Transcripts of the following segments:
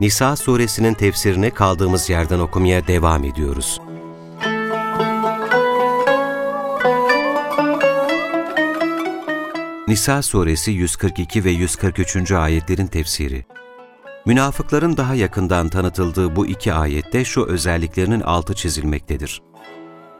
Nisa suresinin tefsirini kaldığımız yerden okumaya devam ediyoruz. Nisa suresi 142 ve 143. ayetlerin tefsiri Münafıkların daha yakından tanıtıldığı bu iki ayette şu özelliklerinin altı çizilmektedir.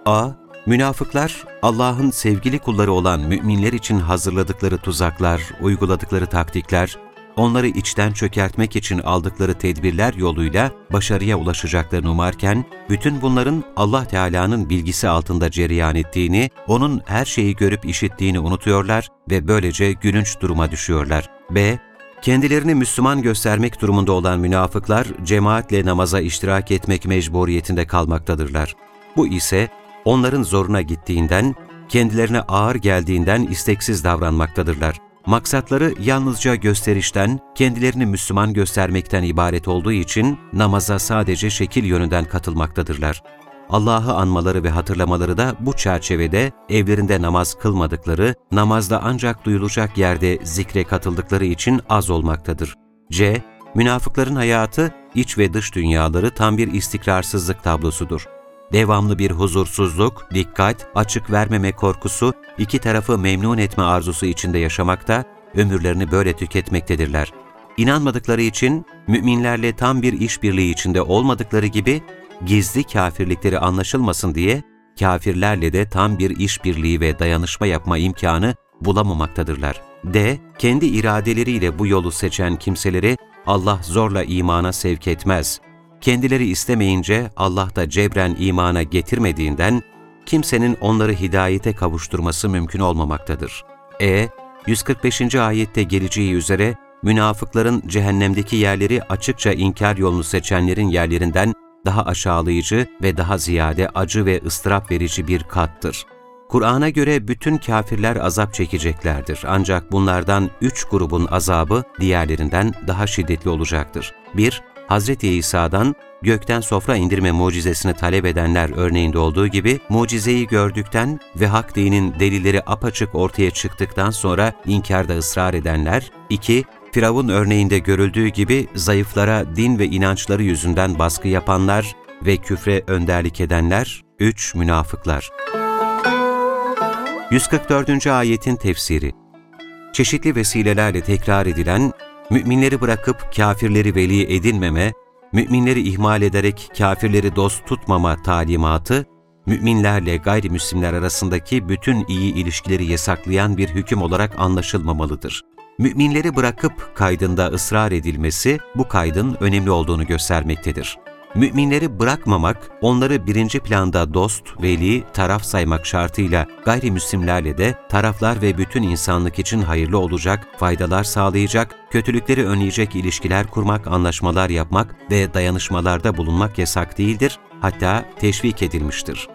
a. Münafıklar, Allah'ın sevgili kulları olan müminler için hazırladıkları tuzaklar, uyguladıkları taktikler, onları içten çökertmek için aldıkları tedbirler yoluyla başarıya ulaşacaklarını umarken, bütün bunların Allah Teala'nın bilgisi altında cereyan ettiğini, O'nun her şeyi görüp işittiğini unutuyorlar ve böylece gülünç duruma düşüyorlar. B. Kendilerini Müslüman göstermek durumunda olan münafıklar, cemaatle namaza iştirak etmek mecburiyetinde kalmaktadırlar. Bu ise onların zoruna gittiğinden, kendilerine ağır geldiğinden isteksiz davranmaktadırlar. Maksatları yalnızca gösterişten, kendilerini Müslüman göstermekten ibaret olduğu için namaza sadece şekil yönünden katılmaktadırlar. Allah'ı anmaları ve hatırlamaları da bu çerçevede evlerinde namaz kılmadıkları, namazda ancak duyulacak yerde zikre katıldıkları için az olmaktadır. C. Münafıkların hayatı, iç ve dış dünyaları tam bir istikrarsızlık tablosudur devamlı bir huzursuzluk, dikkat, açık vermeme korkusu, iki tarafı memnun etme arzusu içinde yaşamakta, ömürlerini böyle tüketmektedirler. İnanmadıkları için, müminlerle tam bir işbirliği içinde olmadıkları gibi, gizli kafirlikleri anlaşılmasın diye, kafirlerle de tam bir işbirliği ve dayanışma yapma imkanı bulamamaktadırlar. D. Kendi iradeleriyle bu yolu seçen kimseleri Allah zorla imana sevk etmez kendileri istemeyince Allah da cebren imana getirmediğinden kimsenin onları hidayete kavuşturması mümkün olmamaktadır. E. 145. ayette geleceği üzere münafıkların cehennemdeki yerleri açıkça inkar yolunu seçenlerin yerlerinden daha aşağılayıcı ve daha ziyade acı ve ıstırap verici bir kattır. Kur'an'a göre bütün kafirler azap çekeceklerdir. Ancak bunlardan üç grubun azabı diğerlerinden daha şiddetli olacaktır. 1- Hz. İsa'dan gökten sofra indirme mucizesini talep edenler örneğinde olduğu gibi, mucizeyi gördükten ve hak dinin delilleri apaçık ortaya çıktıktan sonra inkarda ısrar edenler, 2. Firavun örneğinde görüldüğü gibi zayıflara din ve inançları yüzünden baskı yapanlar ve küfre önderlik edenler, 3. Münafıklar. 144. Ayetin Tefsiri Çeşitli vesilelerle tekrar edilen müminleri bırakıp kafirleri veli edinmeme, müminleri ihmal ederek kafirleri dost tutmama talimatı, müminlerle gayrimüslimler arasındaki bütün iyi ilişkileri yasaklayan bir hüküm olarak anlaşılmamalıdır. Müminleri bırakıp kaydında ısrar edilmesi bu kaydın önemli olduğunu göstermektedir. Müminleri bırakmamak, onları birinci planda dost, veli, taraf saymak şartıyla gayrimüslimlerle de taraflar ve bütün insanlık için hayırlı olacak, faydalar sağlayacak, kötülükleri önleyecek ilişkiler kurmak, anlaşmalar yapmak ve dayanışmalarda bulunmak yasak değildir, hatta teşvik edilmiştir.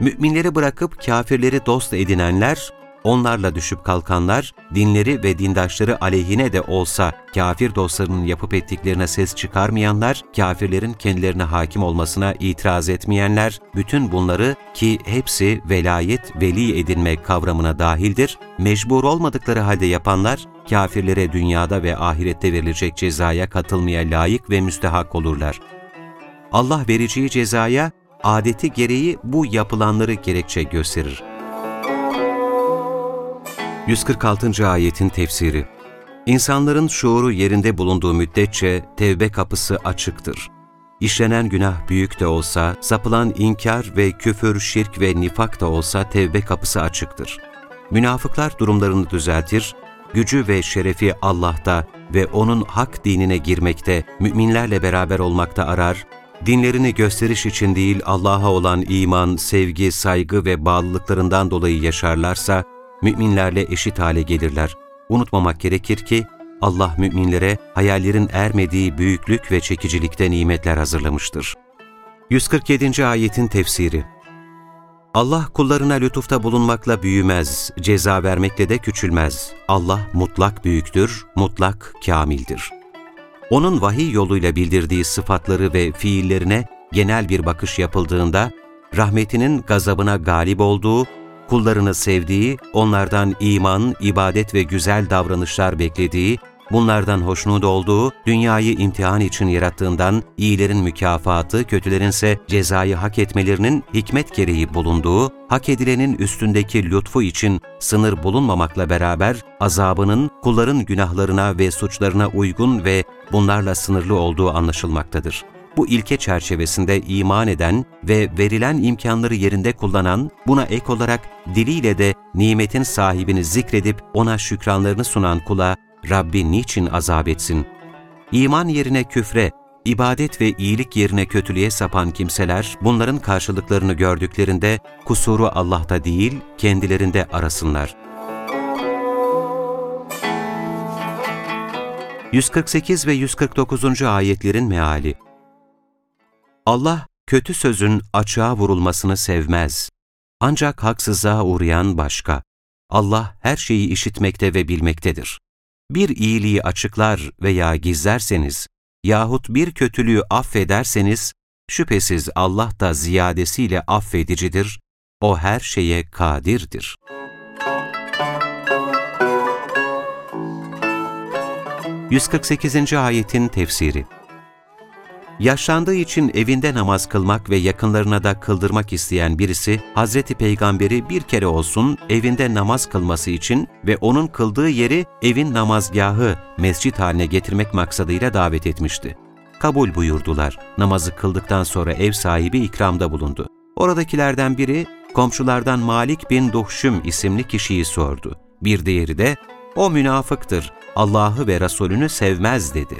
Müminleri bırakıp kafirleri dost edinenler, onlarla düşüp kalkanlar, dinleri ve dindaşları aleyhine de olsa kafir dostlarının yapıp ettiklerine ses çıkarmayanlar, kafirlerin kendilerine hakim olmasına itiraz etmeyenler, bütün bunları ki hepsi velayet, veli edinme kavramına dahildir, mecbur olmadıkları halde yapanlar, kafirlere dünyada ve ahirette verilecek cezaya katılmaya layık ve müstehak olurlar. Allah vereceği cezaya, adeti gereği bu yapılanları gerekçe gösterir. 146. ayetin tefsiri İnsanların şuuru yerinde bulunduğu müddetçe tevbe kapısı açıktır. İşlenen günah büyük de olsa, sapılan inkar ve küfür, şirk ve nifak da olsa tevbe kapısı açıktır. Münafıklar durumlarını düzeltir, gücü ve şerefi Allah'ta ve O'nun hak dinine girmekte, müminlerle beraber olmakta arar, dinlerini gösteriş için değil Allah'a olan iman, sevgi, saygı ve bağlılıklarından dolayı yaşarlarsa, müminlerle eşit hale gelirler. Unutmamak gerekir ki, Allah müminlere hayallerin ermediği büyüklük ve çekicilikte nimetler hazırlamıştır. 147. Ayetin Tefsiri Allah kullarına lütufta bulunmakla büyümez, ceza vermekle de küçülmez. Allah mutlak büyüktür, mutlak kamildir. Onun vahiy yoluyla bildirdiği sıfatları ve fiillerine genel bir bakış yapıldığında, rahmetinin gazabına galip olduğu, kullarını sevdiği, onlardan iman, ibadet ve güzel davranışlar beklediği, bunlardan hoşnut olduğu, dünyayı imtihan için yarattığından iyilerin mükafatı, kötülerin ise cezayı hak etmelerinin hikmet gereği bulunduğu, hak edilenin üstündeki lütfu için sınır bulunmamakla beraber azabının kulların günahlarına ve suçlarına uygun ve bunlarla sınırlı olduğu anlaşılmaktadır. Bu ilke çerçevesinde iman eden ve verilen imkanları yerinde kullanan, buna ek olarak diliyle de nimetin sahibini zikredip ona şükranlarını sunan kula Rabbi niçin azap etsin? İman yerine küfre, ibadet ve iyilik yerine kötülüğe sapan kimseler bunların karşılıklarını gördüklerinde kusuru Allah'ta değil kendilerinde arasınlar. 148 ve 149. ayetlerin meali Allah kötü sözün açığa vurulmasını sevmez. Ancak haksızlığa uğrayan başka. Allah her şeyi işitmekte ve bilmektedir bir iyiliği açıklar veya gizlerseniz yahut bir kötülüğü affederseniz, şüphesiz Allah da ziyadesiyle affedicidir, O her şeye kadirdir. ...148. ayetin tefsiri Yaşlandığı için evinde namaz kılmak ve yakınlarına da kıldırmak isteyen birisi, Hazreti Peygamber'i bir kere olsun evinde namaz kılması için ve onun kıldığı yeri evin namazgahı, mescit haline getirmek maksadıyla davet etmişti. Kabul buyurdular. Namazı kıldıktan sonra ev sahibi ikramda bulundu. Oradakilerden biri, komşulardan Malik bin Duhşüm isimli kişiyi sordu. Bir diğeri de, o münafıktır, Allah'ı ve Resulünü sevmez dedi.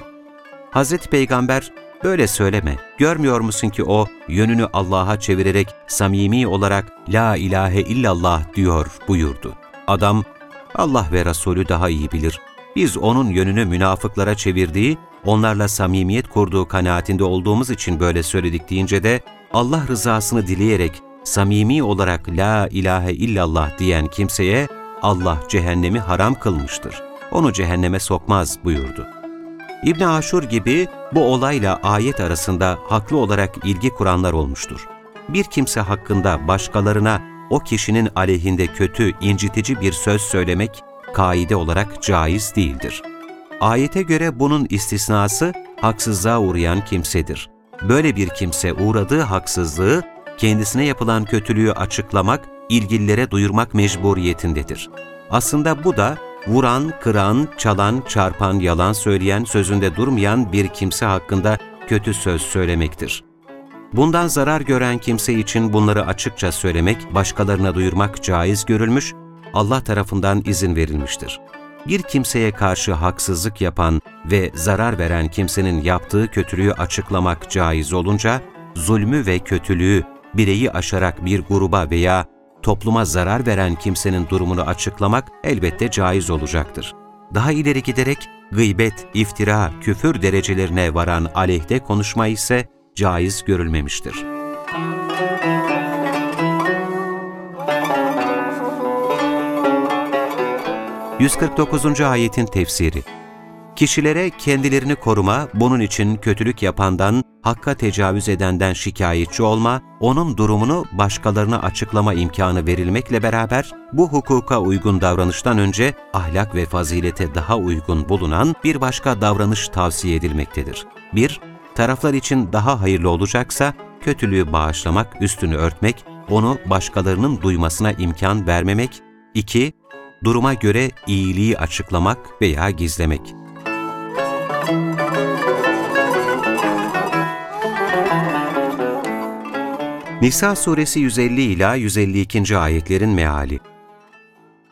Hazreti Peygamber, Böyle söyleme, görmüyor musun ki o yönünü Allah'a çevirerek samimi olarak La ilahe illallah diyor buyurdu. Adam, Allah ve Resulü daha iyi bilir. Biz onun yönünü münafıklara çevirdiği, onlarla samimiyet kurduğu kanaatinde olduğumuz için böyle söyledik deyince de Allah rızasını dileyerek samimi olarak La ilahe illallah diyen kimseye Allah cehennemi haram kılmıştır. Onu cehenneme sokmaz buyurdu. İbn Aşur gibi bu olayla ayet arasında haklı olarak ilgi kuranlar olmuştur. Bir kimse hakkında başkalarına o kişinin aleyhinde kötü, incitici bir söz söylemek kaide olarak caiz değildir. Ayete göre bunun istisnası haksızlığa uğrayan kimsedir. Böyle bir kimse uğradığı haksızlığı kendisine yapılan kötülüğü açıklamak, ilgililere duyurmak mecburiyetindedir. Aslında bu da vuran, kıran, çalan, çarpan, yalan söyleyen, sözünde durmayan bir kimse hakkında kötü söz söylemektir. Bundan zarar gören kimse için bunları açıkça söylemek, başkalarına duyurmak caiz görülmüş, Allah tarafından izin verilmiştir. Bir kimseye karşı haksızlık yapan ve zarar veren kimsenin yaptığı kötülüğü açıklamak caiz olunca, zulmü ve kötülüğü bireyi aşarak bir gruba veya topluma zarar veren kimsenin durumunu açıklamak elbette caiz olacaktır. Daha ileri giderek gıybet, iftira, küfür derecelerine varan aleyhte konuşma ise caiz görülmemiştir. ...149. ayetin tefsiri Kişilere kendilerini koruma, bunun için kötülük yapandan, hakka tecavüz edenden şikayetçi olma, onun durumunu başkalarına açıklama imkanı verilmekle beraber, bu hukuka uygun davranıştan önce ahlak ve fazilete daha uygun bulunan bir başka davranış tavsiye edilmektedir. 1- Taraflar için daha hayırlı olacaksa, kötülüğü bağışlamak, üstünü örtmek, onu başkalarının duymasına imkan vermemek. 2- Duruma göre iyiliği açıklamak veya gizlemek. Nisa suresi 150 ila 152. ayetlerin meali.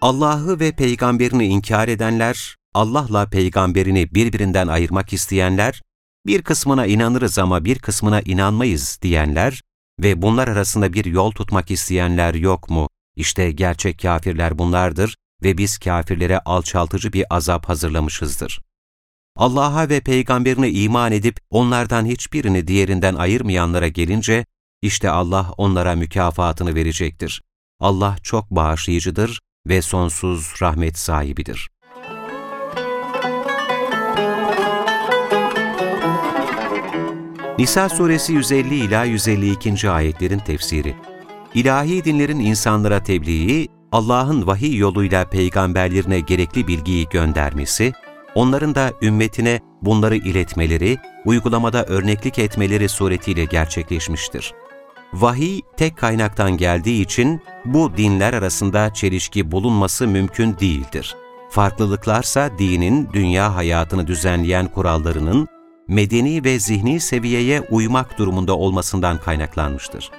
Allah'ı ve peygamberini inkar edenler, Allah'la peygamberini birbirinden ayırmak isteyenler, bir kısmına inanırız ama bir kısmına inanmayız diyenler ve bunlar arasında bir yol tutmak isteyenler yok mu? İşte gerçek kafirler bunlardır ve biz kafirlere alçaltıcı bir azap hazırlamışızdır. Allah'a ve peygamberine iman edip onlardan hiçbirini diğerinden ayırmayanlara gelince, işte Allah onlara mükafatını verecektir. Allah çok bağışlayıcıdır ve sonsuz rahmet sahibidir. Nisa suresi 150 ila 152. ayetlerin tefsiri. İlahi dinlerin insanlara tebliği, Allah'ın vahiy yoluyla peygamberlerine gerekli bilgiyi göndermesi, onların da ümmetine bunları iletmeleri, uygulamada örneklik etmeleri suretiyle gerçekleşmiştir. Vahiy tek kaynaktan geldiği için bu dinler arasında çelişki bulunması mümkün değildir. Farklılıklarsa dinin dünya hayatını düzenleyen kurallarının medeni ve zihni seviyeye uymak durumunda olmasından kaynaklanmıştır.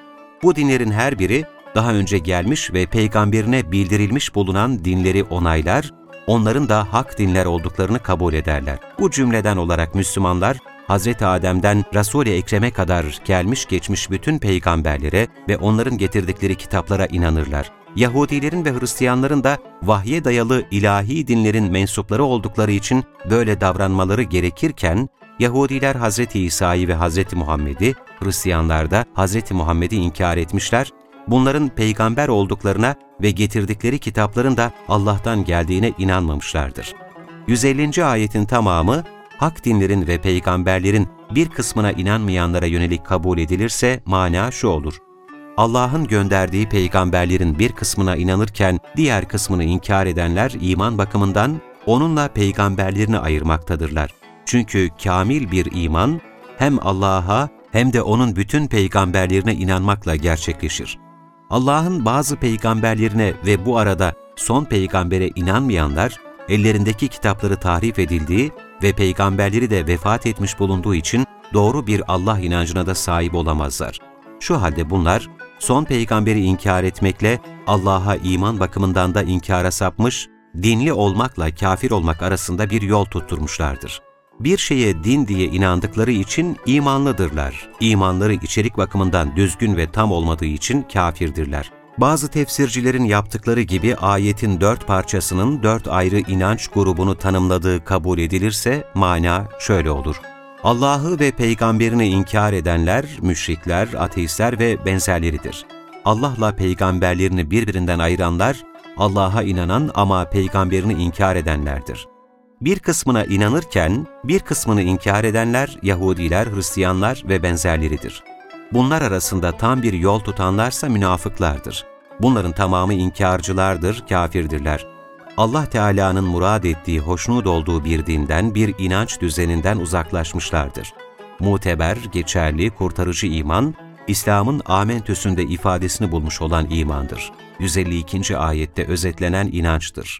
Bu dinlerin her biri daha önce gelmiş ve peygamberine bildirilmiş bulunan dinleri onaylar, onların da hak dinler olduklarını kabul ederler. Bu cümleden olarak Müslümanlar, Hz. Adem'den Resul-i Ekrem'e kadar gelmiş geçmiş bütün peygamberlere ve onların getirdikleri kitaplara inanırlar. Yahudilerin ve Hristiyanların da vahye dayalı ilahi dinlerin mensupları oldukları için böyle davranmaları gerekirken, Yahudiler Hz. İsa'yı ve Hz. Muhammed'i, Hristiyanlar da Hz. Muhammed'i inkar etmişler, bunların peygamber olduklarına ve getirdikleri kitapların da Allah'tan geldiğine inanmamışlardır. 150. ayetin tamamı, hak dinlerin ve peygamberlerin bir kısmına inanmayanlara yönelik kabul edilirse mana şu olur. Allah'ın gönderdiği peygamberlerin bir kısmına inanırken diğer kısmını inkar edenler iman bakımından onunla peygamberlerini ayırmaktadırlar. Çünkü kamil bir iman hem Allah'a hem de O'nun bütün peygamberlerine inanmakla gerçekleşir. Allah'ın bazı peygamberlerine ve bu arada son peygambere inanmayanlar, ellerindeki kitapları tahrif edildiği ve peygamberleri de vefat etmiş bulunduğu için doğru bir Allah inancına da sahip olamazlar. Şu halde bunlar, son peygamberi inkar etmekle Allah'a iman bakımından da inkara sapmış, dinli olmakla kafir olmak arasında bir yol tutturmuşlardır bir şeye din diye inandıkları için imanlıdırlar. İmanları içerik bakımından düzgün ve tam olmadığı için kafirdirler. Bazı tefsircilerin yaptıkları gibi ayetin dört parçasının dört ayrı inanç grubunu tanımladığı kabul edilirse mana şöyle olur. Allah'ı ve peygamberini inkar edenler, müşrikler, ateistler ve benzerleridir. Allah'la peygamberlerini birbirinden ayıranlar, Allah'a inanan ama peygamberini inkar edenlerdir bir kısmına inanırken bir kısmını inkar edenler Yahudiler, Hristiyanlar ve benzerleridir. Bunlar arasında tam bir yol tutanlarsa münafıklardır. Bunların tamamı inkarcılardır, kafirdirler. Allah Teala'nın murad ettiği, hoşnut olduğu bir dinden, bir inanç düzeninden uzaklaşmışlardır. Muteber, geçerli, kurtarıcı iman, İslam'ın amentüsünde ifadesini bulmuş olan imandır. 152. ayette özetlenen inançtır.